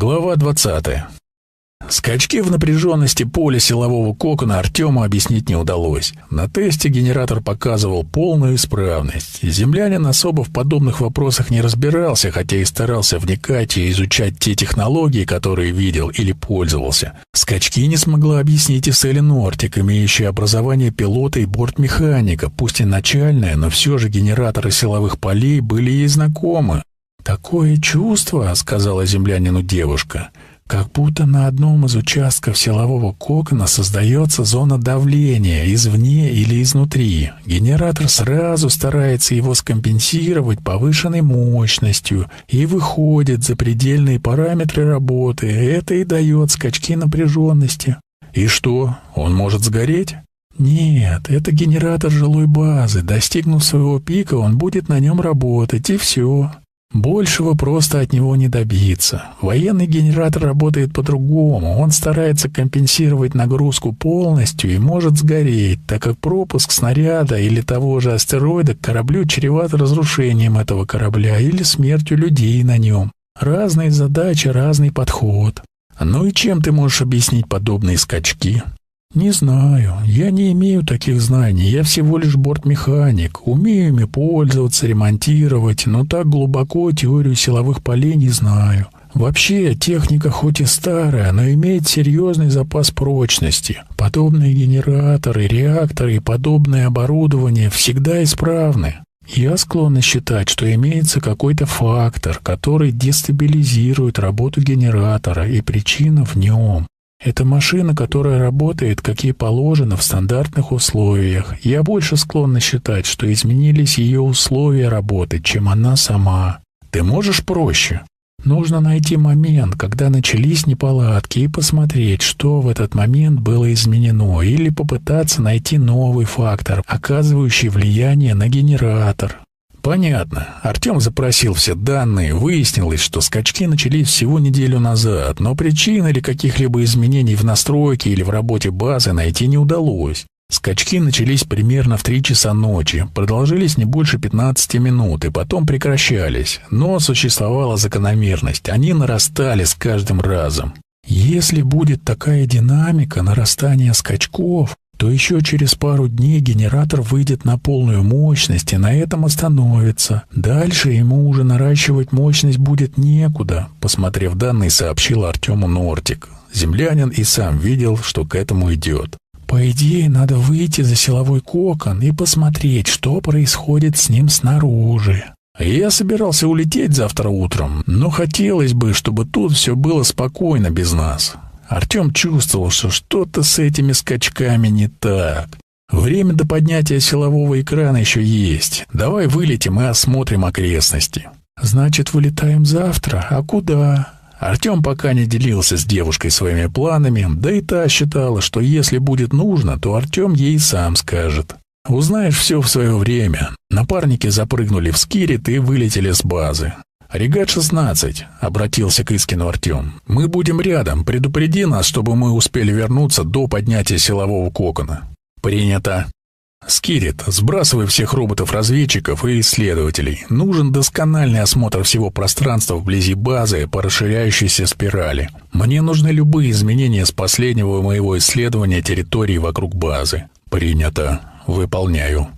Глава 20. Скачки в напряженности поля силового кокона Артему объяснить не удалось. На тесте генератор показывал полную исправность. Землянин особо в подобных вопросах не разбирался, хотя и старался вникать и изучать те технологии, которые видел или пользовался. Скачки не смогла объяснить и Селли Нортик, имеющая образование пилота и бортмеханика, пусть и начальное, но все же генераторы силовых полей были ей знакомы. «Такое чувство», — сказала землянину девушка, — «как будто на одном из участков силового кокона создается зона давления извне или изнутри. Генератор сразу старается его скомпенсировать повышенной мощностью и выходит за предельные параметры работы. Это и дает скачки напряженности». «И что, он может сгореть?» «Нет, это генератор жилой базы. Достигнув своего пика, он будет на нем работать, и все. Большего просто от него не добиться. Военный генератор работает по-другому. Он старается компенсировать нагрузку полностью и может сгореть, так как пропуск снаряда или того же астероида к кораблю чреват разрушением этого корабля или смертью людей на нем. Разные задачи, разный подход. Ну и чем ты можешь объяснить подобные скачки? «Не знаю. Я не имею таких знаний. Я всего лишь бортмеханик. Умею ими пользоваться, ремонтировать, но так глубоко теорию силовых полей не знаю. Вообще, техника хоть и старая, но имеет серьезный запас прочности. Подобные генераторы, реакторы и подобное оборудование всегда исправны. Я склонна считать, что имеется какой-то фактор, который дестабилизирует работу генератора, и причина в нем. Это машина, которая работает, как ей положено, в стандартных условиях. Я больше склонна считать, что изменились ее условия работы, чем она сама. Ты можешь проще? Нужно найти момент, когда начались неполадки, и посмотреть, что в этот момент было изменено, или попытаться найти новый фактор, оказывающий влияние на генератор. Понятно. Артем запросил все данные, выяснилось, что скачки начались всего неделю назад, но причин или каких-либо изменений в настройке или в работе базы найти не удалось. Скачки начались примерно в 3 часа ночи, продолжились не больше 15 минут и потом прекращались, но существовала закономерность, они нарастали с каждым разом. Если будет такая динамика нарастания скачков, то еще через пару дней генератор выйдет на полную мощность и на этом остановится. Дальше ему уже наращивать мощность будет некуда, посмотрев данные, сообщил Артему Нортик. Землянин и сам видел, что к этому идет. По идее, надо выйти за силовой кокон и посмотреть, что происходит с ним снаружи. Я собирался улететь завтра утром, но хотелось бы, чтобы тут все было спокойно без нас. Артем чувствовал, что что-то с этими скачками не так. Время до поднятия силового экрана еще есть. Давай вылетим и осмотрим окрестности. Значит, вылетаем завтра? А куда? Артем пока не делился с девушкой своими планами, да и та считала, что если будет нужно, то Артем ей сам скажет. Узнаешь все в свое время. Напарники запрыгнули в скирит и вылетели с базы. «Регат-16», — обратился к Искину Артем. «Мы будем рядом. Предупреди нас, чтобы мы успели вернуться до поднятия силового кокона». «Принято». «Скирит, сбрасывай всех роботов-разведчиков и исследователей. Нужен доскональный осмотр всего пространства вблизи базы по расширяющейся спирали. Мне нужны любые изменения с последнего моего исследования территории вокруг базы». «Принято. Выполняю».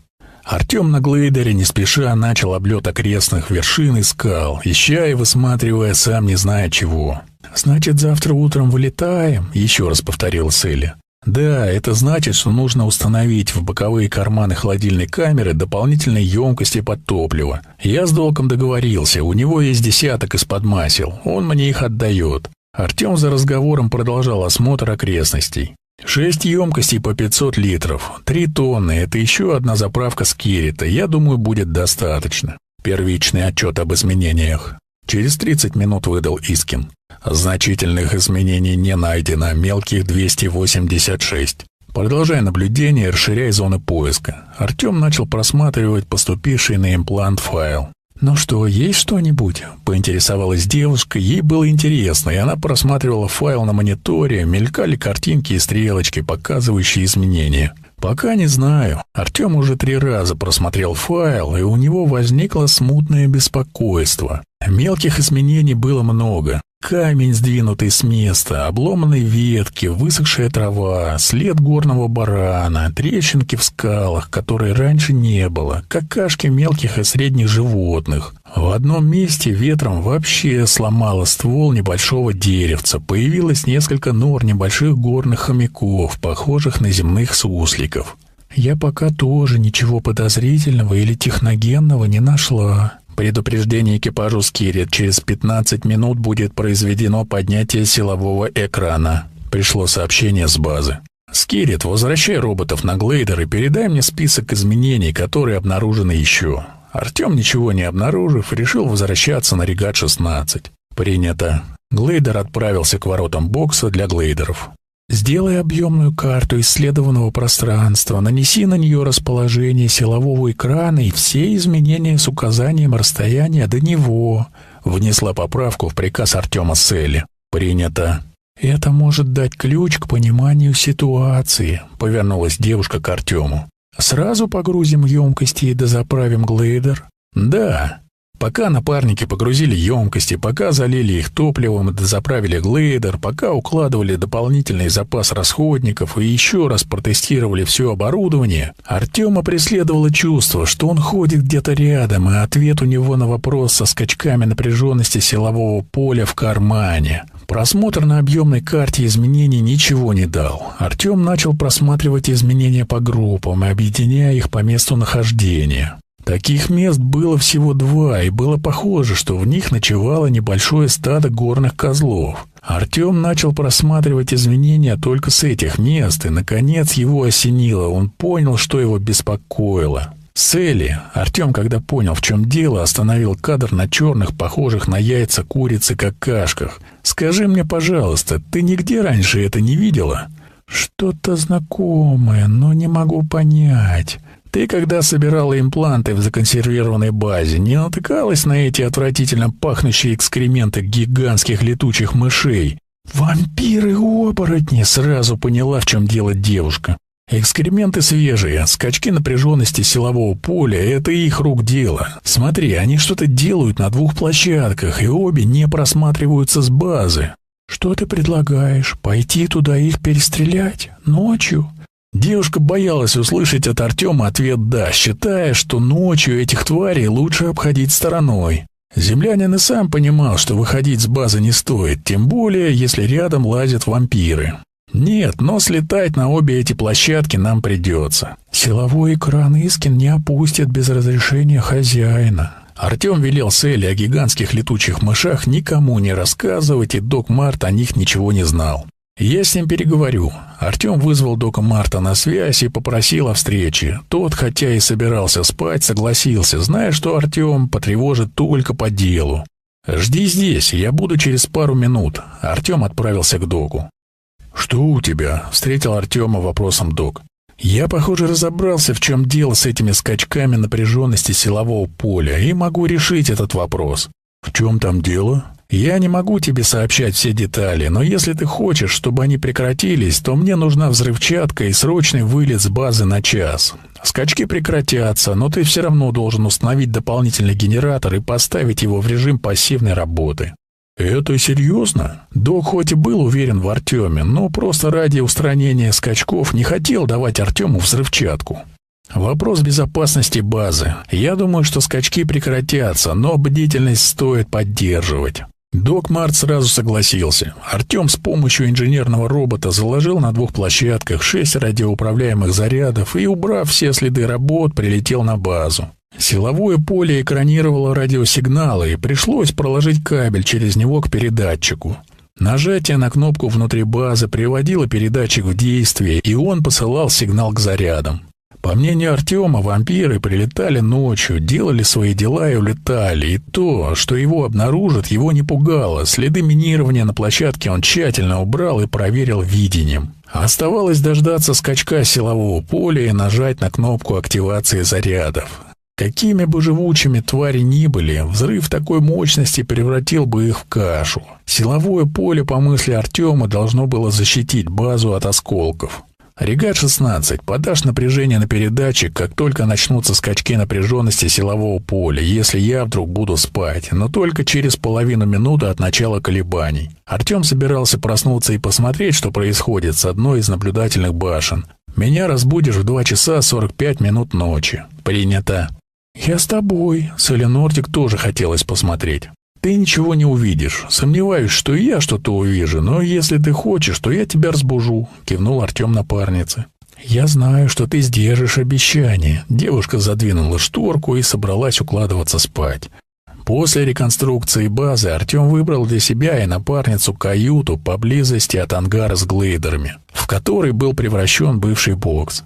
Артем на глейдере не спеша начал облет окрестных вершин и скал, ища и высматривая сам не зная чего. «Значит, завтра утром вылетаем?» — еще раз повторил Селли. «Да, это значит, что нужно установить в боковые карманы холодильной камеры дополнительные емкости под топливо. Я с Долком договорился, у него есть десяток из-под масел, он мне их отдает». Артем за разговором продолжал осмотр окрестностей. Шесть емкостей по 500 литров. Три тонны — это еще одна заправка с Кирита. Я думаю, будет достаточно. Первичный отчет об изменениях. Через 30 минут выдал Искин. Значительных изменений не найдено, мелких 286. Продолжая наблюдение, расширяя зоны поиска, Артем начал просматривать поступивший на имплант файл. «Ну что, есть что-нибудь?» — поинтересовалась девушка. Ей было интересно, и она просматривала файл на мониторе, мелькали картинки и стрелочки, показывающие изменения. «Пока не знаю. Артем уже три раза просмотрел файл, и у него возникло смутное беспокойство. Мелких изменений было много. Камень, сдвинутый с места, обломанные ветки, высохшая трава, след горного барана, трещинки в скалах, которые раньше не было, какашки мелких и средних животных. В одном месте ветром вообще сломало ствол небольшого деревца, появилось несколько нор небольших горных хомяков, похожих на земных сусликов. Я пока тоже ничего подозрительного или техногенного не нашла. Предупреждение экипажу Скирит. Через 15 минут будет произведено поднятие силового экрана. Пришло сообщение с базы. Скирит, возвращай роботов на глейдер и передай мне список изменений, которые обнаружены еще. Артем, ничего не обнаружив, решил возвращаться на регат-16. Принято. Глейдер отправился к воротам бокса для глейдеров. Сделай объемную карту исследованного пространства, нанеси на нее расположение силового экрана и все изменения с указанием расстояния до него. Внесла поправку в приказ Артема Селли. Принято. Это может дать ключ к пониманию ситуации, повернулась девушка к Артему. Сразу погрузим емкости и дозаправим глейдер? Да. Пока напарники погрузили емкости, пока залили их топливом и дозаправили глейдер, пока укладывали дополнительный запас расходников и еще раз протестировали все оборудование, Артема преследовало чувство, что он ходит где-то рядом, и ответ у него на вопрос со скачками напряженности силового поля в кармане. Просмотр на объемной карте изменений ничего не дал. Артем начал просматривать изменения по группам и объединяя их по месту нахождения. Таких мест было всего два, и было похоже, что в них ночевало небольшое стадо горных козлов. Артем начал просматривать изменения только с этих мест, и, наконец, его осенило. Он понял, что его беспокоило. Селли, Артем, когда понял, в чем дело, остановил кадр на черных, похожих на яйца курицы какашках. «Скажи мне, пожалуйста, ты нигде раньше это не видела?» «Что-то знакомое, но не могу понять». Ты, когда собирала импланты в законсервированной базе, не натыкалась на эти отвратительно пахнущие экскременты гигантских летучих мышей? Вампиры-оборотни, сразу поняла, в чем дело девушка. Экскременты свежие, скачки напряженности силового поля — это их рук дело. Смотри, они что-то делают на двух площадках, и обе не просматриваются с базы. Что ты предлагаешь, пойти туда их перестрелять? Ночью? Девушка боялась услышать от Артема ответ «да», считая, что ночью этих тварей лучше обходить стороной. Землянин и сам понимал, что выходить с базы не стоит, тем более, если рядом лазят вампиры. Нет, но слетать на обе эти площадки нам придется. Силовой экран Искин не опустят без разрешения хозяина. Артем велел Селли о гигантских летучих мышах никому не рассказывать, и док Март о них ничего не знал. «Я с ним переговорю». Артем вызвал Дока Марта на связь и попросил о встрече. Тот, хотя и собирался спать, согласился, зная, что Артем потревожит только по делу. «Жди здесь, я буду через пару минут». Артем отправился к Доку. «Что у тебя?» — встретил Артема вопросом Док. «Я, похоже, разобрался, в чем дело с этими скачками напряженности силового поля, и могу решить этот вопрос». «В чем там дело?» Я не могу тебе сообщать все детали, но если ты хочешь, чтобы они прекратились, то мне нужна взрывчатка и срочный вылет с базы на час. Скачки прекратятся, но ты все равно должен установить дополнительный генератор и поставить его в режим пассивной работы. «Это серьезно?» Док хоть и был уверен в Артеме, но просто ради устранения скачков не хотел давать Артему взрывчатку. Вопрос безопасности базы. Я думаю, что скачки прекратятся, но бдительность стоит поддерживать. Док Март сразу согласился. Артем с помощью инженерного робота заложил на двух площадках шесть радиоуправляемых зарядов и, убрав все следы работ, прилетел на базу. Силовое поле экранировало радиосигналы, и пришлось проложить кабель через него к передатчику. Нажатие на кнопку внутри базы приводило передатчик в действие, и он посылал сигнал к зарядам. По мнению Артема, вампиры прилетали ночью, делали свои дела и улетали. И то, что его обнаружат, его не пугало. Следы минирования на площадке он тщательно убрал и проверил видением. Оставалось дождаться скачка силового поля и нажать на кнопку активации зарядов. Какими бы живучими твари ни были, взрыв такой мощности превратил бы их в кашу. Силовое поле, по мысли Артема, должно было защитить базу от осколков. Регат-16. Подашь напряжение на передатчик, как только начнутся скачки напряженности силового поля, если я вдруг буду спать, но только через половину минуты от начала колебаний. Артем собирался проснуться и посмотреть, что происходит с одной из наблюдательных башен. Меня разбудишь в 2 часа 45 минут ночи. Принято. Я с тобой. С Эленортик тоже хотелось посмотреть. Ты ничего не увидишь. Сомневаюсь, что и я что-то увижу, но если ты хочешь, то я тебя разбужу», — кивнул Артем напарнице. «Я знаю, что ты сдержишь обещание». Девушка задвинула шторку и собралась укладываться спать. После реконструкции базы Артем выбрал для себя и напарницу каюту поблизости от ангара с глейдерами, в который был превращен бывший бокс.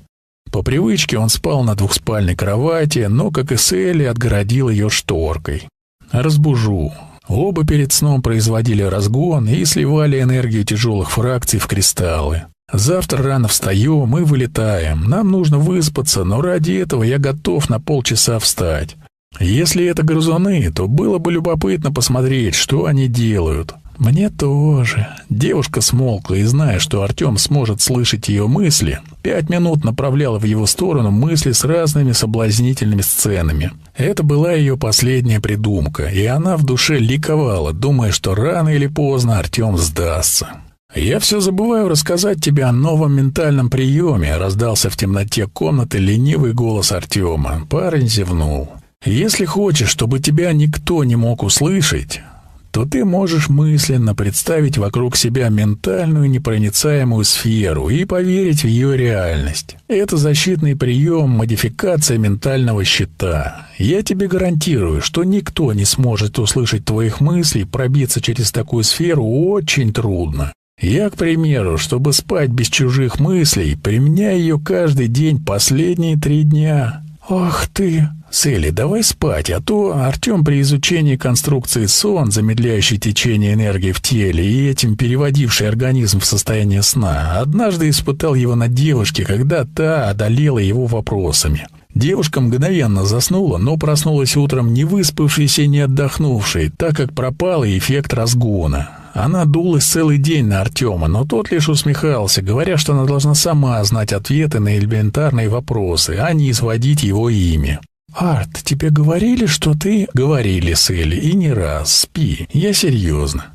По привычке он спал на двухспальной кровати, но, как и Селли, отгородил ее шторкой. «Разбужу. Оба перед сном производили разгон и сливали энергию тяжелых фракций в кристаллы. Завтра рано встаем и вылетаем. Нам нужно выспаться, но ради этого я готов на полчаса встать. Если это грызуны, то было бы любопытно посмотреть, что они делают. «Мне тоже». Девушка смолкла и, зная, что Артем сможет слышать ее мысли, пять минут направляла в его сторону мысли с разными соблазнительными сценами. Это была ее последняя придумка, и она в душе ликовала, думая, что рано или поздно Артем сдастся. «Я все забываю рассказать тебе о новом ментальном приеме», — раздался в темноте комнаты ленивый голос Артема. Парень зевнул. «Если хочешь, чтобы тебя никто не мог услышать, то ты можешь мысленно представить вокруг себя ментальную непроницаемую сферу и поверить в ее реальность. Это защитный прием, модификация ментального щита. Я тебе гарантирую, что никто не сможет услышать твоих мыслей, пробиться через такую сферу очень трудно. Я, к примеру, чтобы спать без чужих мыслей, применяю ее каждый день последние три дня. «Ах ты!» «Селли, давай спать, а то Артем при изучении конструкции сон, замедляющий течение энергии в теле и этим переводивший организм в состояние сна, однажды испытал его на девушке, когда та одолела его вопросами». Девушка мгновенно заснула, но проснулась утром не выспавшейся и не отдохнувшей, так как пропал эффект разгона. Она дулась целый день на Артема, но тот лишь усмехался, говоря, что она должна сама знать ответы на элементарные вопросы, а не изводить его ими. «Арт, тебе говорили, что ты...» «Говорили, Селли, и не раз. Спи. Я серьезно».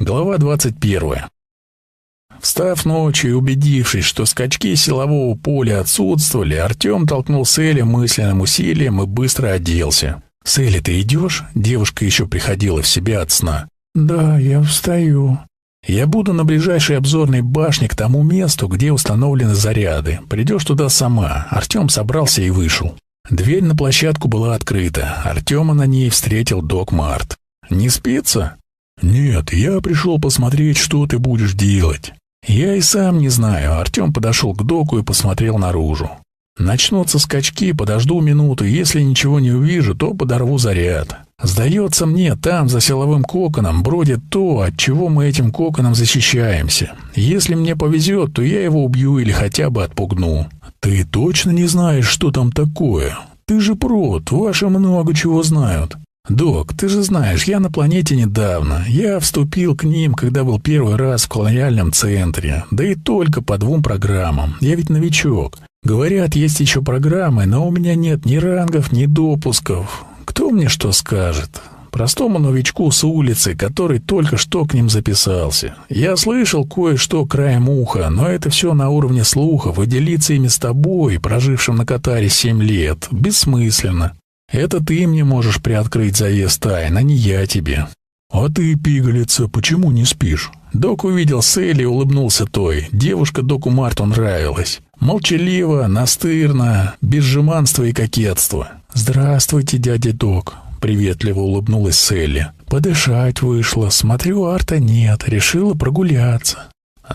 Глава двадцать первая. Встав ночью и убедившись, что скачки силового поля отсутствовали, Артем толкнул Селли мысленным усилием и быстро оделся. «Селли, ты идешь?» Девушка еще приходила в себя от сна. «Да, я встаю». «Я буду на ближайшей обзорной башне к тому месту, где установлены заряды. Придешь туда сама». Артем собрался и вышел. Дверь на площадку была открыта. Артема на ней встретил док Март. «Не спится?» «Нет, я пришел посмотреть, что ты будешь делать». «Я и сам не знаю». Артем подошел к доку и посмотрел наружу. Начнутся скачки, подожду минуту, если ничего не увижу, то подорву заряд. Сдается мне, там, за силовым коконом, бродит то, от чего мы этим коконом защищаемся. Если мне повезет, то я его убью или хотя бы отпугну. Ты точно не знаешь, что там такое? Ты же прот, ваши много чего знают. «Док, ты же знаешь, я на планете недавно. Я вступил к ним, когда был первый раз в колониальном центре. Да и только по двум программам. Я ведь новичок. Говорят, есть еще программы, но у меня нет ни рангов, ни допусков. Кто мне что скажет? Простому новичку с улицы, который только что к ним записался. Я слышал кое-что краем уха, но это все на уровне слухов, и делиться ими с тобой, прожившим на Катаре семь лет, бессмысленно. Это ты мне можешь приоткрыть завес тайн, а не я тебе. А ты, пигалица, почему не спишь? Док увидел Селли и улыбнулся той. Девушка доку Марту нравилась. Молчаливо, настырно, без жеманства и кокетства. «Здравствуйте, дядя Док», — приветливо улыбнулась Селли. «Подышать вышла. Смотрю, арта нет. Решила прогуляться».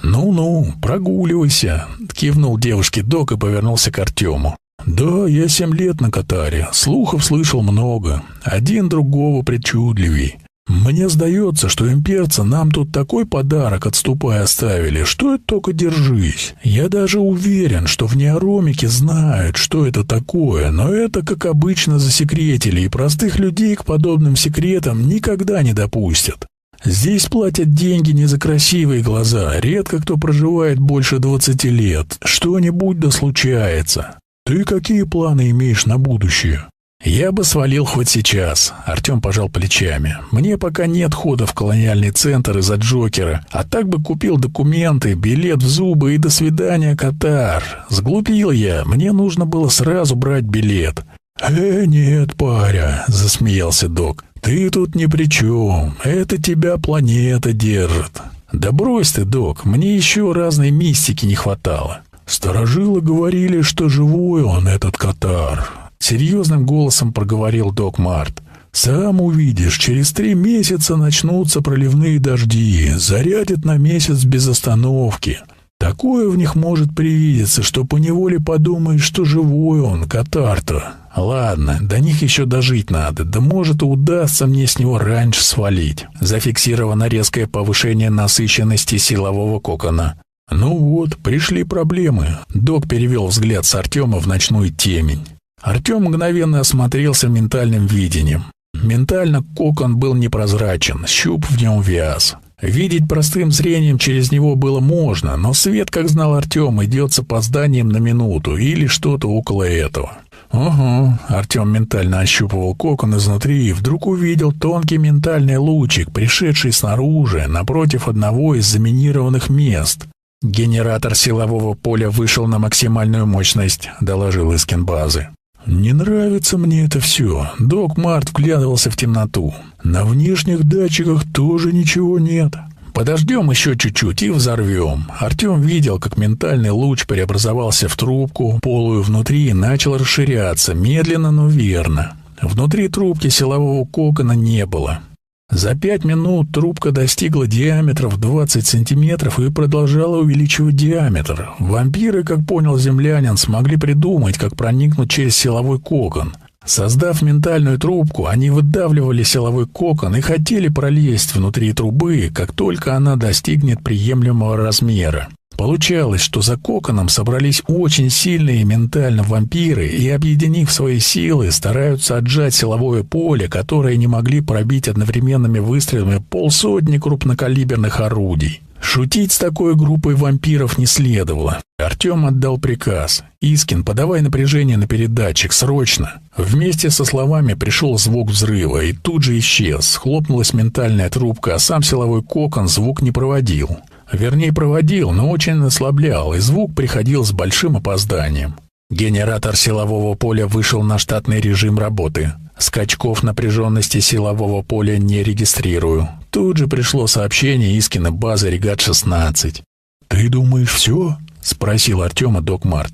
«Ну-ну, прогуливайся», — кивнул девушке Док и повернулся к Артему. «Да, я семь лет на Катаре. Слухов слышал много. Один другого причудливей. Мне сдается, что имперцы нам тут такой подарок отступая оставили, что это только держись. Я даже уверен, что в неоромике знают, что это такое, но это, как обычно, засекретили, и простых людей к подобным секретам никогда не допустят. Здесь платят деньги не за красивые глаза. Редко кто проживает больше двадцати лет. Что-нибудь да случается. Ты какие планы имеешь на будущее? Я бы свалил хоть сейчас. Артем пожал плечами. Мне пока нет хода в колониальный центр из-за Джокера. А так бы купил документы, билет в зубы и до свидания, Катар. Сглупил я. Мне нужно было сразу брать билет. «Э, нет, паря», — засмеялся док. «Ты тут ни при чем. Это тебя планета держит». «Да брось ты, док, мне еще разной мистики не хватало». Сторожилы говорили, что живой он, этот Катар. Серьезным голосом проговорил док Март. «Сам увидишь, через три месяца начнутся проливные дожди, зарядят на месяц без остановки. Такое в них может привидеться, что поневоле подумаешь, что живой он, Катар-то. Ладно, до них еще дожить надо, да может и удастся мне с него раньше свалить. Зафиксировано резкое повышение насыщенности силового кокона. Ну вот, пришли проблемы. Док перевел взгляд с Артема в ночную темень. Артем мгновенно осмотрелся ментальным видением. Ментально кокон был непрозрачен, щуп в нем вяз. Видеть простым зрением через него было можно, но свет, как знал Артем, идет с опозданием на минуту или что-то около этого. «Угу», — Артем ментально ощупывал кокон изнутри и вдруг увидел тонкий ментальный лучик, пришедший снаружи, напротив одного из заминированных мест. «Генератор силового поля вышел на максимальную мощность», — доложил Искин базы. «Не нравится мне это все». Док Март вглядывался в темноту. «На внешних датчиках тоже ничего нет». «Подождем еще чуть-чуть и взорвем». Артем видел, как ментальный луч преобразовался в трубку, полую внутри и начал расширяться, медленно, но верно. Внутри трубки силового кокона не было. За пять минут трубка достигла диаметра в 20 сантиметров и продолжала увеличивать диаметр. Вампиры, как понял землянин, смогли придумать, как проникнуть через силовой кокон. Создав ментальную трубку, они выдавливали силовой кокон и хотели пролезть внутри трубы, как только она достигнет приемлемого размера. Получалось, что за коконом собрались очень сильные ментально вампиры и, объединив свои силы, стараются отжать силовое поле, которое не могли пробить одновременными выстрелами полсотни крупнокалиберных орудий. Шутить с такой группой вампиров не следовало. Артем отдал приказ. «Искин, подавай напряжение на передатчик, срочно!» Вместе со словами пришел звук взрыва и тут же исчез. Хлопнулась ментальная трубка, а сам силовой кокон звук не проводил. Вернее, проводил, но очень ослаблял, и звук приходил с большим опозданием. Генератор силового поля вышел на штатный режим работы. Скачков напряженности силового поля не регистрирую. Тут же пришло сообщение Искина базы Регат-16. «Ты думаешь, все?» — спросил Артема док Март.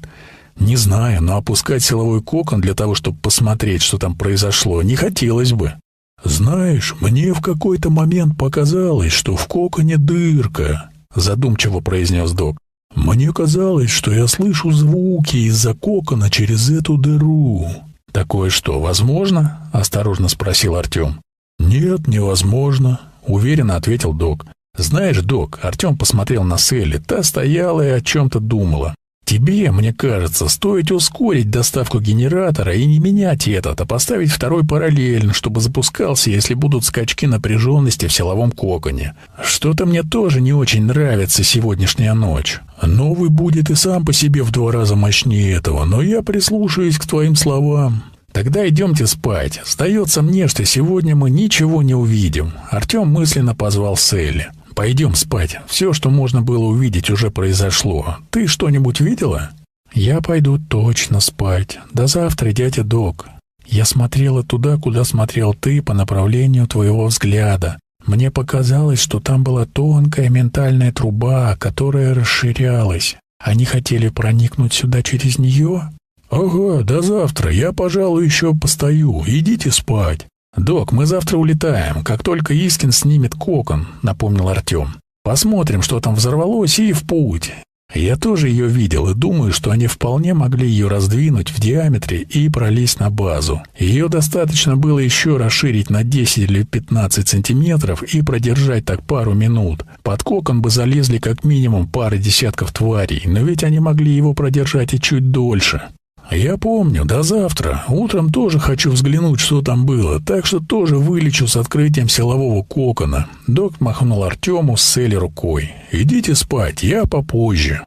«Не знаю, но опускать силовой кокон для того, чтобы посмотреть, что там произошло, не хотелось бы». «Знаешь, мне в какой-то момент показалось, что в коконе дырка», задумчиво произнес док. «Мне казалось, что я слышу звуки из-за кокона через эту дыру». «Такое что, возможно?» — осторожно спросил Артем. «Нет, невозможно», — уверенно ответил док. «Знаешь, док», — Артем посмотрел на Селли, та стояла и о чем-то думала. Тебе, мне кажется, стоит ускорить доставку генератора и не менять этот, а поставить второй параллельно, чтобы запускался, если будут скачки напряженности в силовом коконе. Что-то мне тоже не очень нравится сегодняшняя ночь. Новый будет и сам по себе в два раза мощнее этого, но я прислушаюсь к твоим словам. Тогда идемте спать. Сдается мне, что сегодня мы ничего не увидим. Артем мысленно позвал Селли. Пойдем спать. Все, что можно было увидеть, уже произошло. Ты что-нибудь видела? Я пойду точно спать. До завтра, дядя Док. Я смотрела туда, куда смотрел ты по направлению твоего взгляда. Мне показалось, что там была тонкая ментальная труба, которая расширялась. Они хотели проникнуть сюда через нее? Ага, до завтра. Я, пожалуй, еще постою. Идите спать. «Док, мы завтра улетаем, как только Искин снимет кокон», — напомнил Артем. «Посмотрим, что там взорвалось, и в путь. Я тоже ее видел и думаю, что они вполне могли ее раздвинуть в диаметре и пролезть на базу. Ее достаточно было еще расширить на 10 или 15 сантиметров и продержать так пару минут. Под кокон бы залезли как минимум пары десятков тварей, но ведь они могли его продержать и чуть дольше. «Я помню, до завтра. Утром тоже хочу взглянуть, что там было, так что тоже вылечу с открытием силового кокона». Док махнул Артему с цели рукой. «Идите спать, я попозже».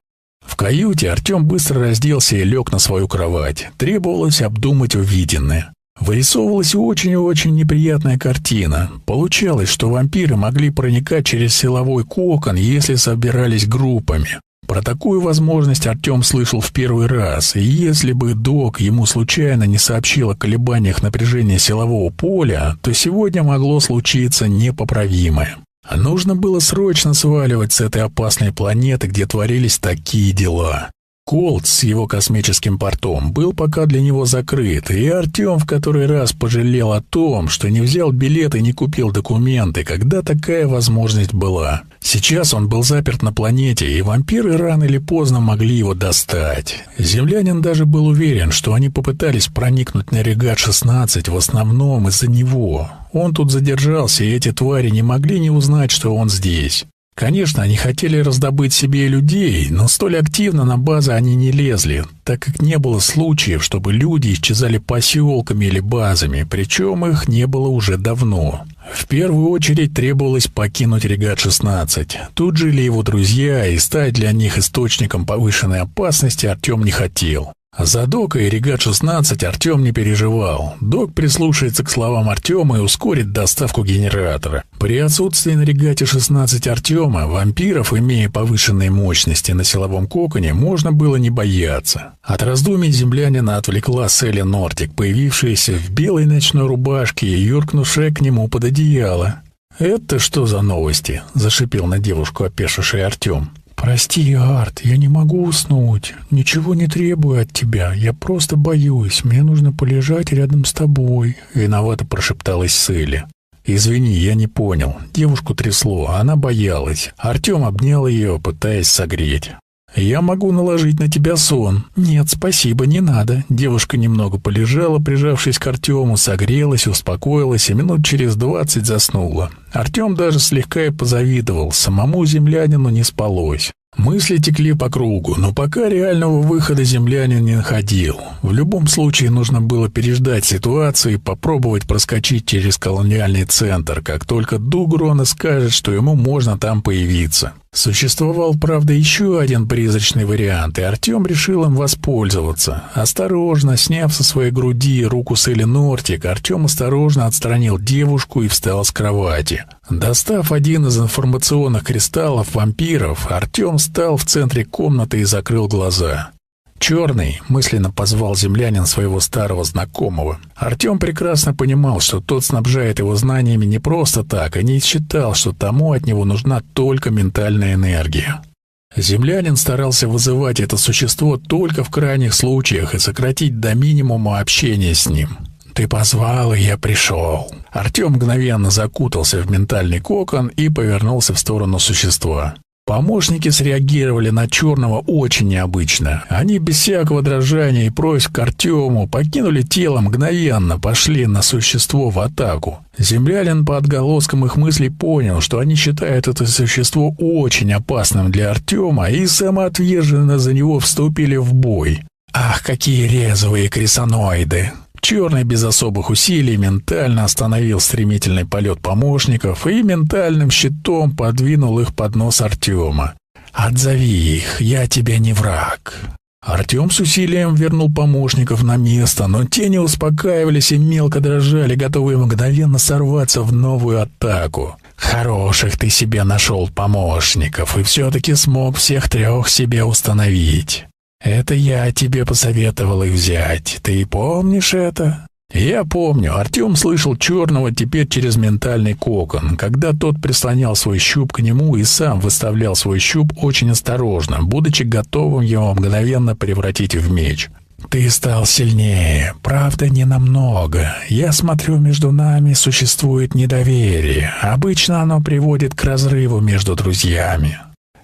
В каюте Артем быстро разделся и лег на свою кровать. Требовалось обдумать увиденное. Вырисовывалась очень и очень неприятная картина. Получалось, что вампиры могли проникать через силовой кокон, если собирались группами. Про такую возможность Артем слышал в первый раз, и если бы док ему случайно не сообщил о колебаниях напряжения силового поля, то сегодня могло случиться непоправимое. Нужно было срочно сваливать с этой опасной планеты, где творились такие дела. Колд с его космическим портом был пока для него закрыт, и Артем в который раз пожалел о том, что не взял билет и не купил документы, когда такая возможность была. Сейчас он был заперт на планете, и вампиры рано или поздно могли его достать. Землянин даже был уверен, что они попытались проникнуть на Регат-16 в основном из-за него. Он тут задержался, и эти твари не могли не узнать, что он здесь. Конечно, они хотели раздобыть себе людей, но столь активно на базы они не лезли, так как не было случаев, чтобы люди исчезали поселками или базами, причем их не было уже давно. В первую очередь требовалось покинуть Регат-16. Тут жили его друзья, и стать для них источником повышенной опасности Артем не хотел. За Дока и Регат-16 Артем не переживал. Док прислушается к словам Артема и ускорит доставку генератора. При отсутствии на Регате-16 Артема, вампиров, имея повышенные мощности на силовом коконе, можно было не бояться. От раздумий землянина отвлекла Селли Нортик, появившаяся в белой ночной рубашке и юркнувшая к нему под одеяло. «Это что за новости?» – зашипел на девушку опешивший Артем. «Прости, Арт, я не могу уснуть. Ничего не требую от тебя. Я просто боюсь. Мне нужно полежать рядом с тобой», — виновато прошепталась Селли. «Извини, я не понял. Девушку трясло, она боялась. Артем обнял ее, пытаясь согреть. «Я могу наложить на тебя сон». «Нет, спасибо, не надо». Девушка немного полежала, прижавшись к Артему, согрелась, успокоилась и минут через двадцать заснула. Артем даже слегка и позавидовал, самому землянину не спалось. Мысли текли по кругу, но пока реального выхода землянин не находил. В любом случае нужно было переждать ситуацию и попробовать проскочить через колониальный центр, как только Дугрона скажет, что ему можно там появиться. Существовал, правда, еще один призрачный вариант, и Артем решил им воспользоваться. Осторожно, сняв со своей груди руку с Элли Нортик, Артем осторожно отстранил девушку и встал с кровати. Достав один из информационных кристаллов вампиров, Артем встал в центре комнаты и закрыл глаза. «Черный», — мысленно позвал землянин своего старого знакомого. Артем прекрасно понимал, что тот снабжает его знаниями не просто так, и не считал, что тому от него нужна только ментальная энергия. Землянин старался вызывать это существо только в крайних случаях и сократить до минимума общение с ним. «Ты позвал, и я пришел». Артем мгновенно закутался в ментальный кокон и повернулся в сторону существа. Помощники среагировали на черного очень необычно. Они без всякого дрожания и просьб к Артему покинули тело мгновенно, пошли на существо в атаку. Землянин по отголоскам их мыслей понял, что они считают это существо очень опасным для Артема и самоотверженно за него вступили в бой. Ах, какие резвые крисоноиды! Черный без особых усилий ментально остановил стремительный полет помощников и ментальным щитом подвинул их под нос Артема. «Отзови их, я тебе не враг». Артем с усилием вернул помощников на место, но те не успокаивались и мелко дрожали, готовые мгновенно сорваться в новую атаку. «Хороших ты себе нашел помощников и все-таки смог всех трех себе установить. Это я тебе посоветовал их взять. Ты помнишь это? Я помню. Артем слышал черного теперь через ментальный кокон, когда тот прислонял свой щуп к нему и сам выставлял свой щуп очень осторожно, будучи готовым его мгновенно превратить в меч. Ты стал сильнее, правда, не намного. Я смотрю, между нами существует недоверие. Обычно оно приводит к разрыву между друзьями.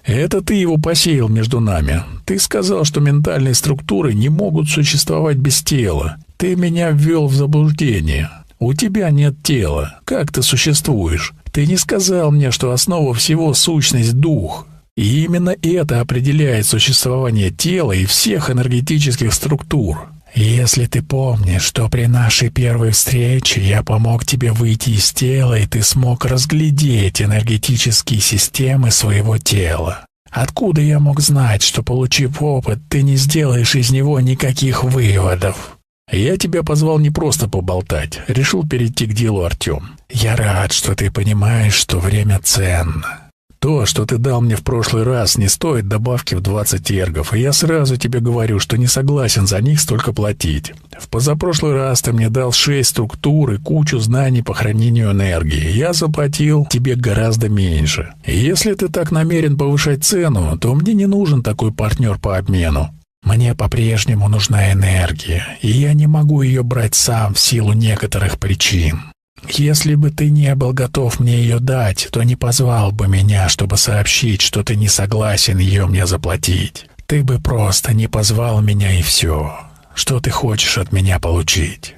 Это ты его посеял между нами. Ты сказал, что ментальные структуры не могут существовать без тела. Ты меня ввел в заблуждение. У тебя нет тела. Как ты существуешь? Ты не сказал мне, что основа всего — сущность дух. И именно это определяет существование тела и всех энергетических структур. Если ты помнишь, что при нашей первой встрече я помог тебе выйти из тела, и ты смог разглядеть энергетические системы своего тела. Откуда я мог знать, что, получив опыт, ты не сделаешь из него никаких выводов? Я тебя позвал не просто поболтать, решил перейти к делу, Артем. Я рад, что ты понимаешь, что время ценно. То, что ты дал мне в прошлый раз, не стоит добавки в 20 эргов, и я сразу тебе говорю, что не согласен за них столько платить. В позапрошлый раз ты мне дал 6 структур и кучу знаний по хранению энергии. Я заплатил тебе гораздо меньше. Если ты так намерен повышать цену, то мне не нужен такой партнер по обмену. Мне по-прежнему нужна энергия, и я не могу ее брать сам в силу некоторых причин. Если бы ты не был готов мне ее дать, то не позвал бы меня, чтобы сообщить, что ты не согласен ее мне заплатить. Ты бы просто не позвал меня и все. Что ты хочешь от меня получить?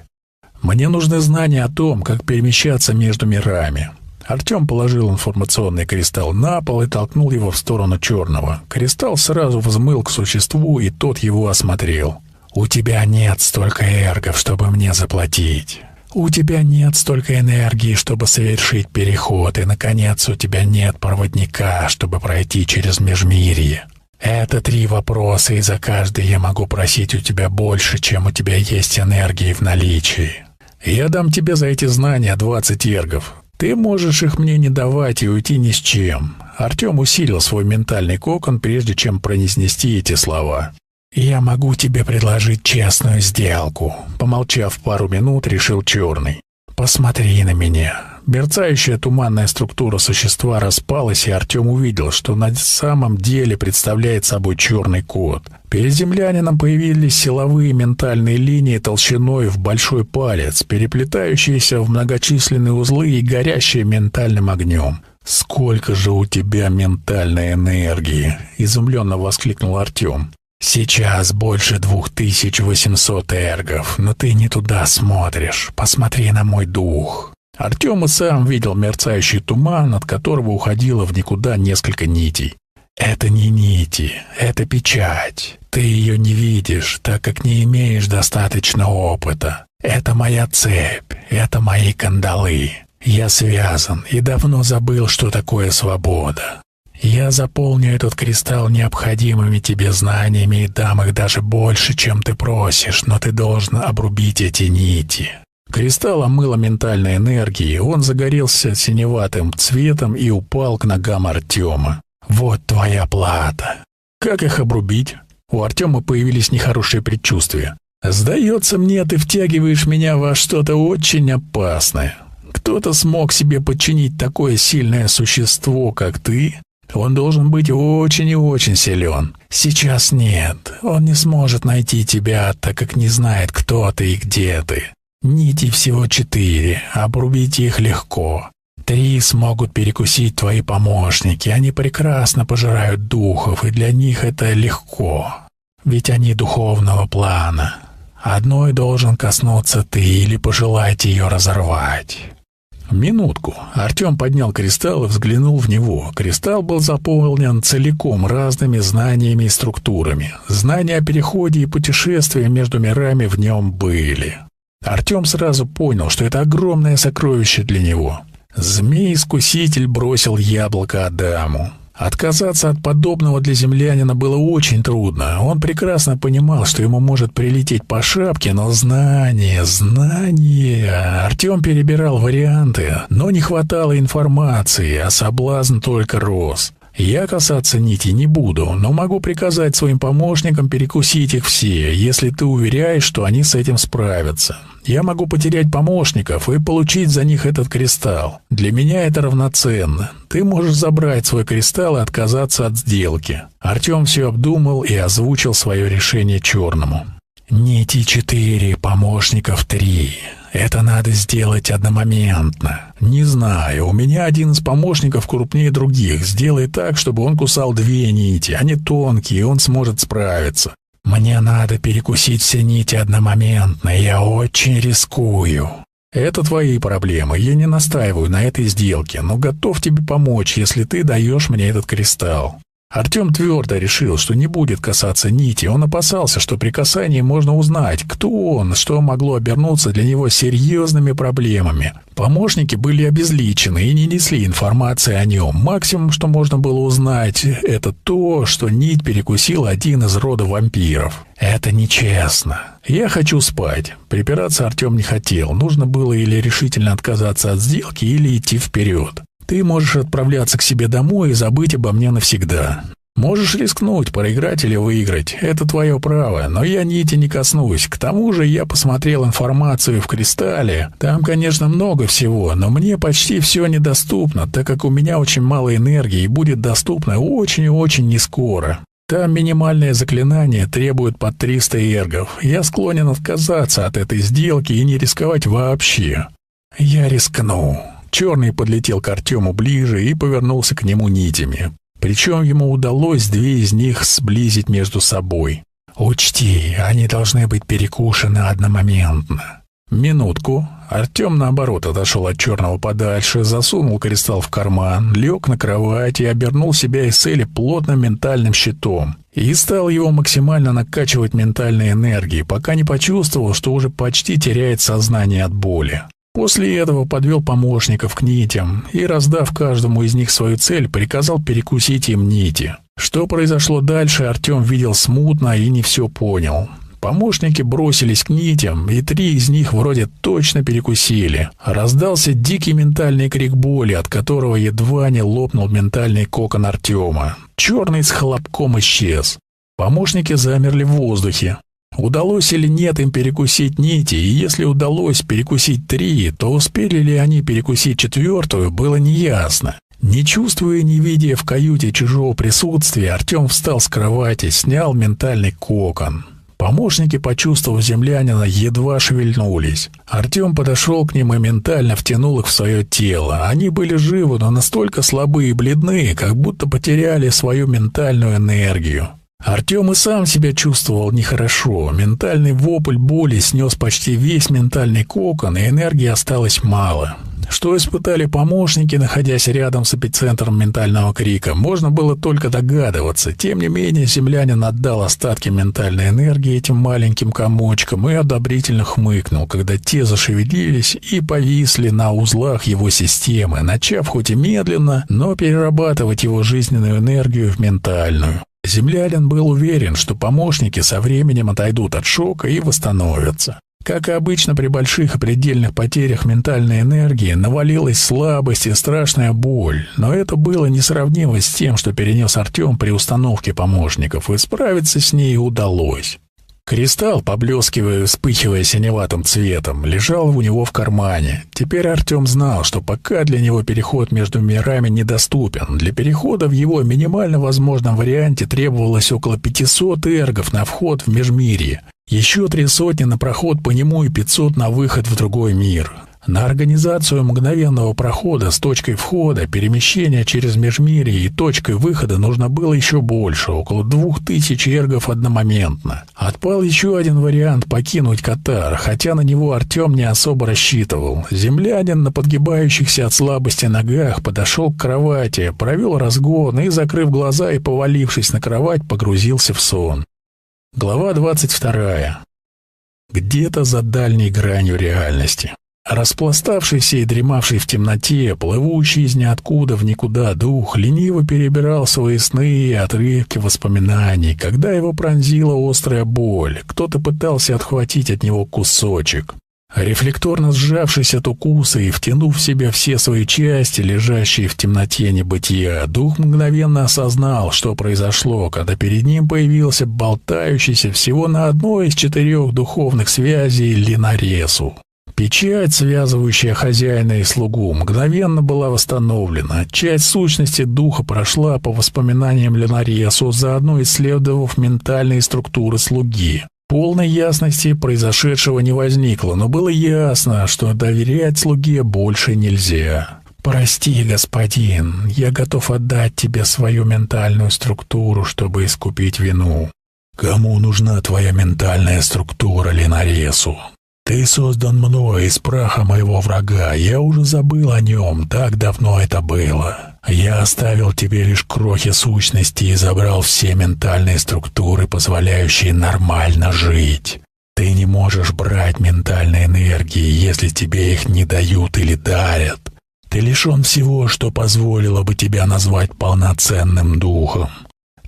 Мне нужны знания о том, как перемещаться между мирами. Артем положил информационный кристалл на пол и толкнул его в сторону черного. Кристалл сразу взмыл к существу, и тот его осмотрел. «У тебя нет столько эргов, чтобы мне заплатить. У тебя нет столько энергии, чтобы совершить переход, и, наконец, у тебя нет проводника, чтобы пройти через межмирье. Это три вопроса, и за каждый я могу просить у тебя больше, чем у тебя есть энергии в наличии. Я дам тебе за эти знания двадцать эргов. Ты можешь их мне не давать и уйти ни с чем. Артем усилил свой ментальный кокон, прежде чем произнести эти слова. «Я могу тебе предложить честную сделку», — помолчав пару минут, решил Черный. «Посмотри на меня». Мерцающая туманная структура существа распалась, и Артем увидел, что на самом деле представляет собой черный кот. Перед землянином появились силовые ментальные линии толщиной в большой палец, переплетающиеся в многочисленные узлы и горящие ментальным огнем. «Сколько же у тебя ментальной энергии!» — изумленно воскликнул Артем. «Сейчас больше двух тысяч восемьсот эргов, но ты не туда смотришь. Посмотри на мой дух». Артем и сам видел мерцающий туман, от которого уходило в никуда несколько нитей. «Это не нити, это печать. Ты ее не видишь, так как не имеешь достаточно опыта. Это моя цепь, это мои кандалы. Я связан и давно забыл, что такое свобода. Я заполню этот кристалл необходимыми тебе знаниями и дам их даже больше, чем ты просишь, но ты должен обрубить эти нити. Кристалл омыло ментальной энергией, он загорелся синеватым цветом и упал к ногам Артема. «Вот твоя плата». «Как их обрубить?» У Артема появились нехорошие предчувствия. «Сдается мне, ты втягиваешь меня во что-то очень опасное. Кто-то смог себе подчинить такое сильное существо, как ты, он должен быть очень и очень силен. Сейчас нет. Он не сможет найти тебя, так как не знает, кто ты и где ты. Нити всего четыре, обрубить их легко. Три смогут перекусить твои помощники. Они прекрасно пожирают духов, и для них это легко. Ведь они духовного плана. Одной должен коснуться ты или пожелать ее разорвать. Минутку. Артем поднял кристалл и взглянул в него. Кристалл был заполнен целиком разными знаниями и структурами. Знания о переходе и путешествии между мирами в нем были. Артем сразу понял, что это огромное сокровище для него. Змей-искуситель бросил яблоко Адаму. Отказаться от подобного для землянина было очень трудно. Он прекрасно понимал, что ему может прилететь по шапке, но знания, знания... Артем перебирал варианты, но не хватало информации, а соблазн только рос. Я касаться нити не буду, но могу приказать своим помощникам перекусить их все, если ты уверяешь, что они с этим справятся. Я могу потерять помощников и получить за них этот кристалл. Для меня это равноценно. Ты можешь забрать свой кристалл и отказаться от сделки. Артем все обдумал и озвучил свое решение черному. Нити четыре, помощников три. Это надо сделать одномоментно. Не знаю, у меня один из помощников крупнее других. Сделай так, чтобы он кусал две нити. Они тонкие, он сможет справиться. Мне надо перекусить все нити одномоментно, я очень рискую. Это твои проблемы, я не настаиваю на этой сделке, но готов тебе помочь, если ты даешь мне этот кристалл. Артем твердо решил, что не будет касаться нити. Он опасался, что при касании можно узнать, кто он, что могло обернуться для него серьезными проблемами. Помощники были обезличены и не несли информации о нем. Максимум, что можно было узнать, это то, что нить перекусил один из рода вампиров. Это нечестно. Я хочу спать. Припираться Артем не хотел. Нужно было или решительно отказаться от сделки, или идти вперед. Ты можешь отправляться к себе домой и забыть обо мне навсегда. Можешь рискнуть, проиграть или выиграть. Это твое право, но я нити не коснусь. К тому же я посмотрел информацию в «Кристалле». Там, конечно, много всего, но мне почти все недоступно, так как у меня очень мало энергии и будет доступно очень и очень нескоро. Там минимальное заклинание требует по 300 эргов. Я склонен отказаться от этой сделки и не рисковать вообще. Я рискну. Черный подлетел к Артему ближе и повернулся к нему нитями. Причем ему удалось две из них сблизить между собой. «Учти, они должны быть перекушены одномоментно». Минутку. Артем, наоборот, отошел от черного подальше, засунул кристалл в карман, лег на кровать и обернул себя из цели плотным ментальным щитом. И стал его максимально накачивать ментальной энергией, пока не почувствовал, что уже почти теряет сознание от боли. После этого подвел помощников к нитям и, раздав каждому из них свою цель, приказал перекусить им нити. Что произошло дальше, Артем видел смутно и не все понял. Помощники бросились к нитям, и три из них вроде точно перекусили. Раздался дикий ментальный крик боли, от которого едва не лопнул ментальный кокон Артема. Черный с хлопком исчез. Помощники замерли в воздухе. Удалось или нет им перекусить нити, и если удалось перекусить три, то успели ли они перекусить четвертую, было неясно. Не чувствуя не видя в каюте чужого присутствия, Артем встал с кровати, снял ментальный кокон. Помощники, почувствовав землянина, едва шевельнулись. Артем подошел к ним и ментально втянул их в свое тело. Они были живы, но настолько слабые и бледные, как будто потеряли свою ментальную энергию. Артем и сам себя чувствовал нехорошо. Ментальный вопль боли снес почти весь ментальный кокон, и энергии осталось мало. Что испытали помощники, находясь рядом с эпицентром ментального крика, можно было только догадываться. Тем не менее, землянин отдал остатки ментальной энергии этим маленьким комочкам и одобрительно хмыкнул, когда те зашевелились и повисли на узлах его системы, начав хоть и медленно, но перерабатывать его жизненную энергию в ментальную. Землянин был уверен, что помощники со временем отойдут от шока и восстановятся. Как и обычно при больших и предельных потерях ментальной энергии, навалилась слабость и страшная боль, но это было несравнимо с тем, что перенес Артем при установке помощников, и справиться с ней удалось. Кристалл, поблескивая вспыхивая синеватым цветом, лежал у него в кармане. Теперь Артем знал, что пока для него переход между мирами недоступен. Для перехода в его минимально возможном варианте требовалось около 500 эргов на вход в межмирье. Еще три сотни на проход по нему и 500 на выход в другой мир. На организацию мгновенного прохода с точкой входа, перемещения через межмирье и точкой выхода нужно было еще больше, около двух тысяч эргов одномоментно. Отпал еще один вариант покинуть Катар, хотя на него Артем не особо рассчитывал. Землянин на подгибающихся от слабости ногах подошел к кровати, провел разгон и, закрыв глаза и повалившись на кровать, погрузился в сон. Глава двадцать вторая. Где-то за дальней гранью реальности. Распластавшийся и дремавший в темноте, плывущий из ниоткуда в никуда дух, лениво перебирал свои сны и отрывки воспоминаний, когда его пронзила острая боль, кто-то пытался отхватить от него кусочек. Рефлекторно сжавшись от укуса и втянув в себя все свои части, лежащие в темноте небытия, дух мгновенно осознал, что произошло, когда перед ним появился болтающийся всего на одной из четырех духовных связей линоресу. Печать, связывающая хозяина и слугу, мгновенно была восстановлена. Часть сущности духа прошла по воспоминаниям Ленаресу, заодно исследовав ментальные структуры слуги. Полной ясности произошедшего не возникло, но было ясно, что доверять слуге больше нельзя. «Прости, господин, я готов отдать тебе свою ментальную структуру, чтобы искупить вину». «Кому нужна твоя ментальная структура, Ленаресу?» Ты создан мной из праха моего врага. Я уже забыл о нем, так давно это было. Я оставил тебе лишь крохи сущности и забрал все ментальные структуры, позволяющие нормально жить. Ты не можешь брать ментальной энергии, если тебе их не дают или дарят. Ты лишен всего, что позволило бы тебя назвать полноценным духом.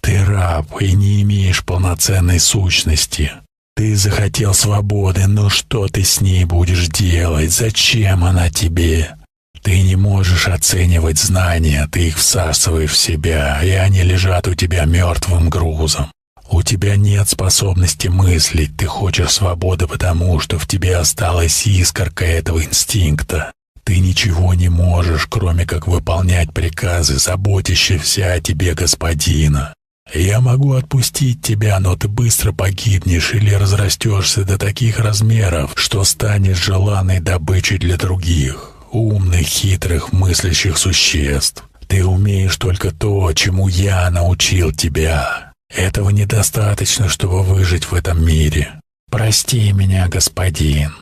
Ты раб и не имеешь полноценной сущности. Ты захотел свободы, но что ты с ней будешь делать? Зачем она тебе? Ты не можешь оценивать знания, ты их всасываешь в себя, и они лежат у тебя мертвым грузом. У тебя нет способности мыслить, ты хочешь свободы потому, что в тебе осталась искорка этого инстинкта. Ты ничего не можешь, кроме как выполнять приказы, заботящихся о тебе господина. Я могу отпустить тебя, но ты быстро погибнешь или разрастешься до таких размеров, что станешь желанной добычей для других, умных, хитрых, мыслящих существ. Ты умеешь только то, чему я научил тебя. Этого недостаточно, чтобы выжить в этом мире. Прости меня, господин.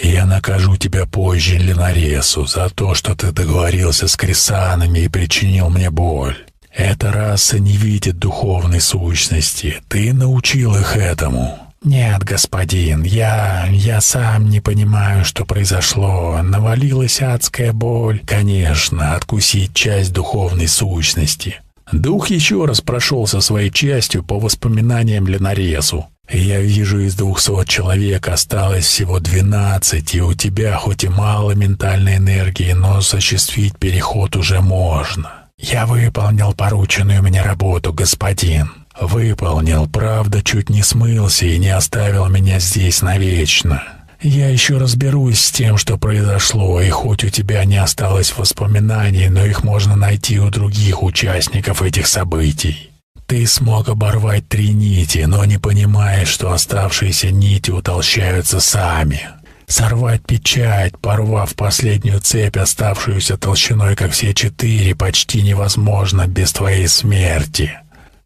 Я накажу тебя позже, Ленаресу, за то, что ты договорился с крисанами и причинил мне боль. Эта раса не видит духовной сущности. Ты научил их этому. Нет, господин, я... я сам не понимаю, что произошло. Навалилась адская боль. Конечно, откусить часть духовной сущности. Дух еще раз прошелся своей частью по воспоминаниям Ленаресу. Я вижу, из двухсот человек осталось всего двенадцать, и у тебя хоть и мало ментальной энергии, но осуществить переход уже можно. «Я выполнил порученную мне работу, господин. Выполнил, правда, чуть не смылся и не оставил меня здесь навечно. Я еще разберусь с тем, что произошло, и хоть у тебя не осталось воспоминаний, но их можно найти у других участников этих событий. Ты смог оборвать три нити, но не понимаешь, что оставшиеся нити утолщаются сами сорвать печать, порвав последнюю цепь, оставшуюся толщиной, как все четыре, почти невозможно без твоей смерти.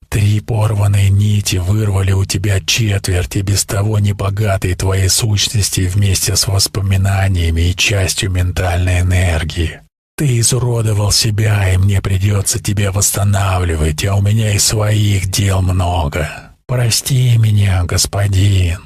Три порванные нити вырвали у тебя четверть и без того небогатой твоей сущности вместе с воспоминаниями и частью ментальной энергии. Ты изуродовал себя, и мне придется тебя восстанавливать, а у меня и своих дел много. Прости меня, господин.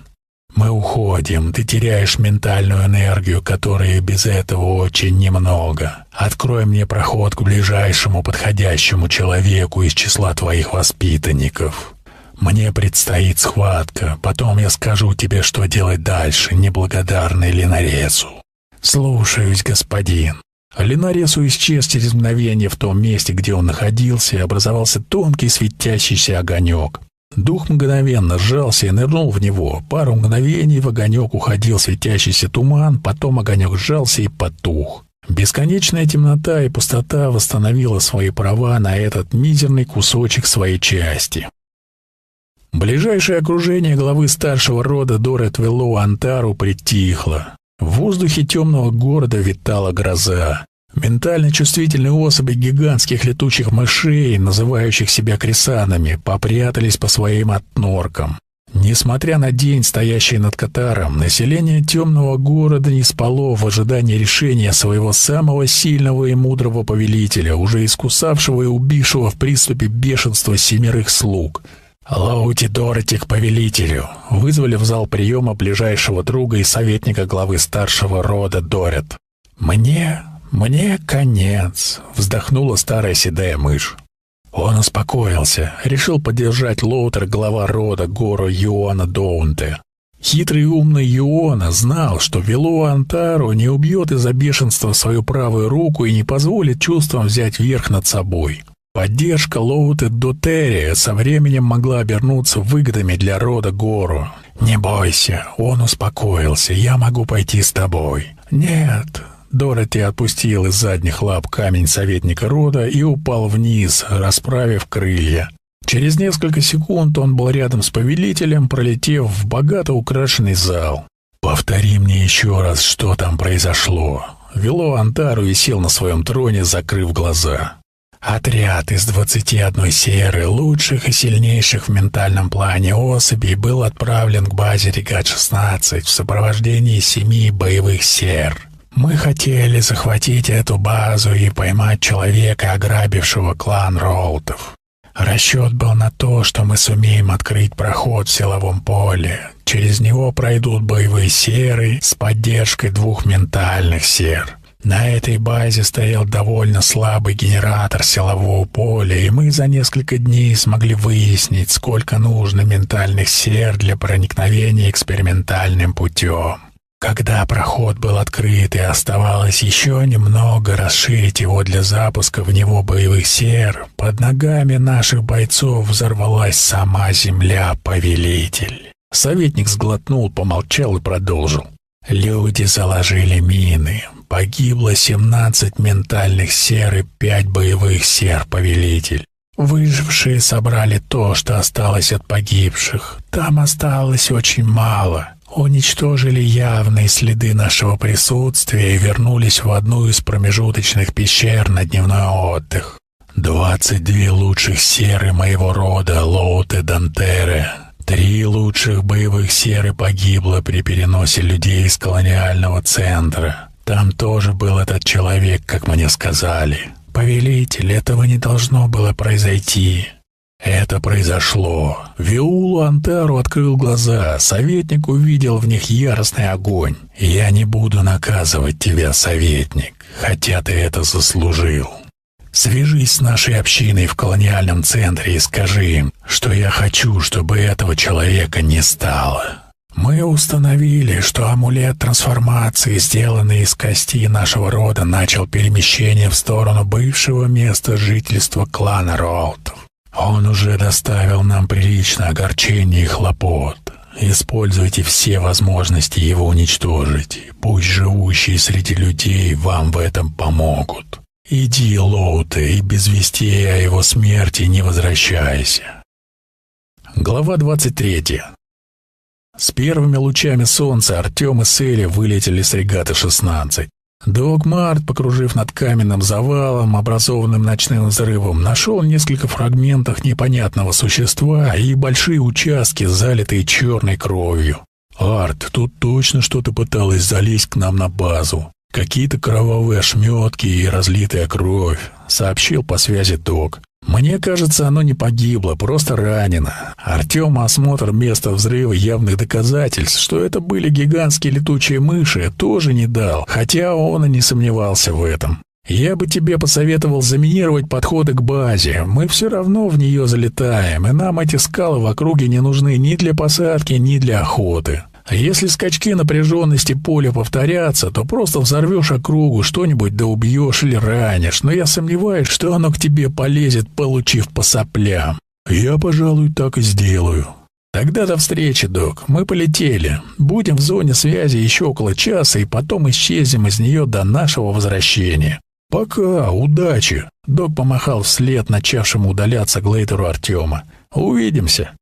Мы уходим, ты теряешь ментальную энергию, которой без этого очень немного. Открой мне проход к ближайшему подходящему человеку из числа твоих воспитанников. Мне предстоит схватка, потом я скажу тебе, что делать дальше, неблагодарный Линаресу. Слушаюсь, господин. Линаресу исчез через мгновение в том месте, где он находился, и образовался тонкий светящийся огонек. Дух мгновенно сжался и нырнул в него. Пару мгновений в огонек уходил светящийся туман, потом огонек сжался и потух. Бесконечная темнота и пустота восстановила свои права на этот мизерный кусочек своей части. Ближайшее окружение главы старшего рода Дорет Веллоу Антару притихло. В воздухе темного города витала гроза. Ментально чувствительные особи гигантских летучих мышей, называющих себя крисанами, попрятались по своим отноркам. Несмотря на день, стоящий над Катаром, население темного города не спало в ожидании решения своего самого сильного и мудрого повелителя, уже искусавшего и убившего в приступе бешенства семерых слуг. «Лоути Дороти к повелителю!» вызвали в зал приема ближайшего друга и советника главы старшего рода Дорет. «Мне «Мне конец», — вздохнула старая седая мышь. Он успокоился, решил поддержать Лоутер, глава рода Гору Юана Доунте. Хитрый и умный Юона знал, что Велу Антару не убьет из-за бешенства свою правую руку и не позволит чувствам взять верх над собой. Поддержка Лоуты Дотерия со временем могла обернуться выгодами для рода Гору. «Не бойся, он успокоился, я могу пойти с тобой». «Нет, Дороти отпустил из задних лап камень советника рода и упал вниз, расправив крылья. Через несколько секунд он был рядом с повелителем, пролетев в богато украшенный зал. «Повтори мне еще раз, что там произошло». Вело Антару и сел на своем троне, закрыв глаза. Отряд из 21 серы лучших и сильнейших в ментальном плане особей был отправлен к базе Регат-16 в сопровождении семи боевых сер. Мы хотели захватить эту базу и поймать человека, ограбившего клан Роутов. Расчет был на то, что мы сумеем открыть проход в силовом поле. Через него пройдут боевые серы с поддержкой двух ментальных сер. На этой базе стоял довольно слабый генератор силового поля, и мы за несколько дней смогли выяснить, сколько нужно ментальных сер для проникновения экспериментальным путем. Когда проход был открыт и оставалось еще немного расширить его для запуска в него боевых сер, под ногами наших бойцов взорвалась сама земля, повелитель. Советник сглотнул, помолчал и продолжил. Люди заложили мины. Погибло 17 ментальных сер и 5 боевых сер, повелитель. Выжившие собрали то, что осталось от погибших. Там осталось очень мало. Уничтожили явные следы нашего присутствия и вернулись в одну из промежуточных пещер на дневной отдых. Двадцать две лучших серы моего рода, Лоуты Дантеры, Три лучших боевых серы погибло при переносе людей из колониального центра. Там тоже был этот человек, как мне сказали. Повелитель, этого не должно было произойти. Это произошло. Виулу Антару открыл глаза. Советник увидел в них яростный огонь. Я не буду наказывать тебя, советник, хотя ты это заслужил. Свяжись с нашей общиной в колониальном центре и скажи им, что я хочу, чтобы этого человека не стало. Мы установили, что амулет трансформации, сделанный из кости нашего рода, начал перемещение в сторону бывшего места жительства клана Роутов. Он уже доставил нам приличное огорчение и хлопот. Используйте все возможности его уничтожить. Пусть живущие среди людей вам в этом помогут. «Иди, Лоуте, и без вестей о его смерти не возвращайся». Глава 23. С первыми лучами солнца Артем и Селли вылетели с регаты 16. Дог Март, покружив над каменным завалом, образованным ночным взрывом, нашел несколько фрагментов непонятного существа и большие участки, залитые черной кровью. «Арт, тут точно что-то пыталось залезть к нам на базу. «Какие-то кровавые ошметки и разлитая кровь», — сообщил по связи док. «Мне кажется, оно не погибло, просто ранено. Артема осмотр места взрыва явных доказательств, что это были гигантские летучие мыши, тоже не дал, хотя он и не сомневался в этом. Я бы тебе посоветовал заминировать подходы к базе. Мы все равно в нее залетаем, и нам эти скалы в округе не нужны ни для посадки, ни для охоты. А если скачки напряженности поля повторятся, то просто взорвешь округу, что-нибудь да убьешь или ранишь, но я сомневаюсь, что оно к тебе полезет, получив по соплям. Я, пожалуй, так и сделаю. Тогда до встречи, док. Мы полетели. Будем в зоне связи еще около часа и потом исчезнем из нее до нашего возвращения. Пока, удачи. Док помахал вслед начавшему удаляться глейтеру Артема. Увидимся.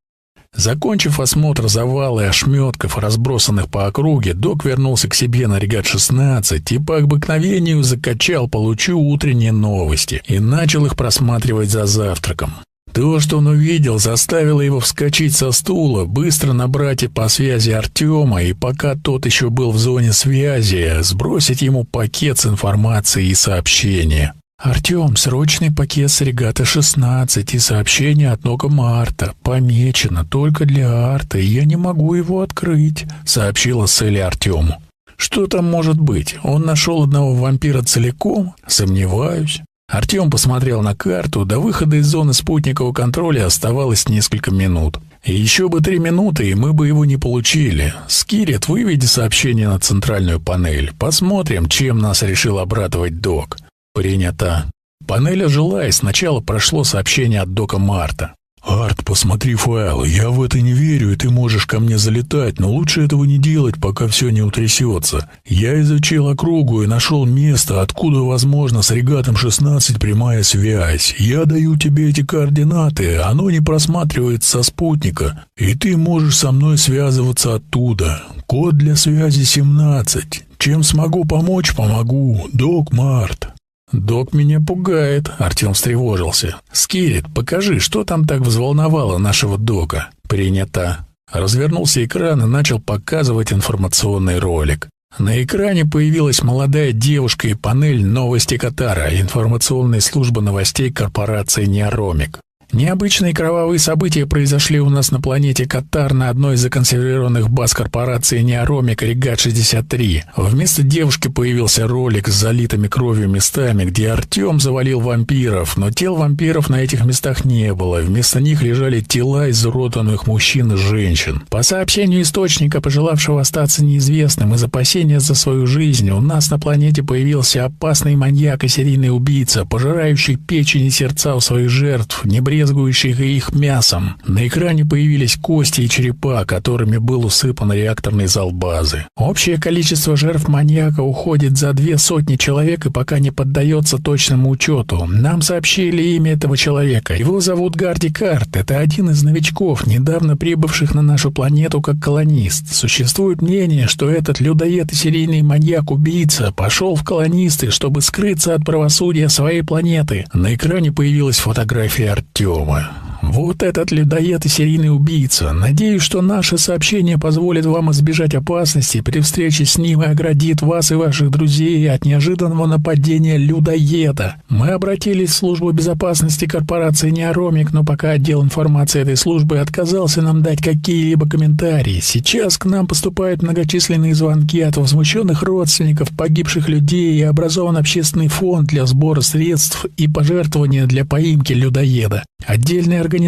Закончив осмотр завала и ошметков, разбросанных по округе, док вернулся к себе на регат-16 и по обыкновению закачал получу утренние новости и начал их просматривать за завтраком. То, что он увидел, заставило его вскочить со стула, быстро набрать и по связи Артема, и пока тот еще был в зоне связи, сбросить ему пакет с информацией и сообщения. «Артем, срочный пакет с регата 16 и сообщение от Нога Марта. Помечено только для Арта, и я не могу его открыть», — сообщила Селли Артему. «Что там может быть? Он нашел одного вампира целиком? Сомневаюсь». Артем посмотрел на карту, до выхода из зоны спутникового контроля оставалось несколько минут. Еще бы три минуты, и мы бы его не получили. Скирит, выведи сообщение на центральную панель. Посмотрим, чем нас решил обрадовать док. «Принято». Панель ожила, и сначала прошло сообщение от Дока Марта. «Арт, посмотри файл. Я в это не верю, и ты можешь ко мне залетать, но лучше этого не делать, пока все не утрясется. Я изучил округу и нашел место, откуда, возможно, с регатом 16 прямая связь. Я даю тебе эти координаты, оно не просматривается со спутника, и ты можешь со мной связываться оттуда. Код для связи 17. Чем смогу помочь, помогу. Док Март». «Док меня пугает», — Артем встревожился. «Скирит, покажи, что там так взволновало нашего дока?» «Принято». Развернулся экран и начал показывать информационный ролик. На экране появилась молодая девушка и панель «Новости Катара» информационной службы новостей корпорации «Неоромик». Необычные кровавые события произошли у нас на планете Катар на одной из законсервированных баз корпорации Неоромик Регат-63. Вместо девушки появился ролик с залитыми кровью местами, где Артем завалил вампиров, но тел вампиров на этих местах не было. Вместо них лежали тела изуродованных мужчин и женщин. По сообщению источника, пожелавшего остаться неизвестным из опасения за свою жизнь, у нас на планете появился опасный маньяк и серийный убийца, пожирающий печень и сердца у своих жертв, небрежно брезгующих их мясом. На экране появились кости и черепа, которыми был усыпан реакторный зал базы. Общее количество жертв маньяка уходит за две сотни человек и пока не поддается точному учету. Нам сообщили имя этого человека. Его зовут Гарди Карт. Это один из новичков, недавно прибывших на нашу планету как колонист. Существует мнение, что этот людоед и серийный маньяк-убийца пошел в колонисты, чтобы скрыться от правосудия своей планеты. На экране появилась фотография Артема. Артема. Вот этот людоед и серийный убийца. Надеюсь, что наше сообщение позволит вам избежать опасности при встрече с ним и оградит вас и ваших друзей от неожиданного нападения людоеда. Мы обратились в службу безопасности корпорации Неоромик, но пока отдел информации этой службы отказался нам дать какие-либо комментарии. Сейчас к нам поступают многочисленные звонки от возмущенных родственников погибших людей и образован общественный фонд для сбора средств и пожертвования для поимки людоеда. Отдельные организации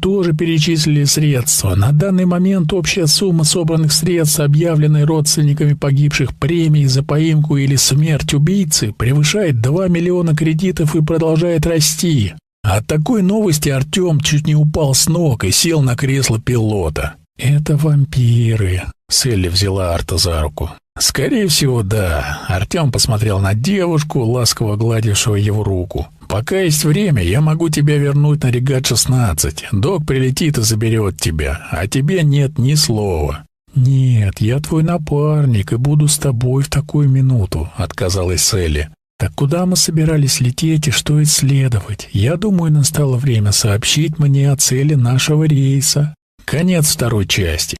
тоже перечислили средства. На данный момент общая сумма собранных средств, объявленной родственниками погибших премий за поимку или смерть убийцы, превышает 2 миллиона кредитов и продолжает расти. От такой новости Артем чуть не упал с ног и сел на кресло пилота. «Это вампиры», — Селли взяла Арта за руку. «Скорее всего, да». Артем посмотрел на девушку, ласково гладившего его руку. Пока есть время, я могу тебя вернуть на регат-16. Док прилетит и заберет тебя, а тебе нет ни слова». «Нет, я твой напарник и буду с тобой в такую минуту», — отказалась Селли. «Так куда мы собирались лететь и что исследовать? Я думаю, настало время сообщить мне о цели нашего рейса». Конец второй части.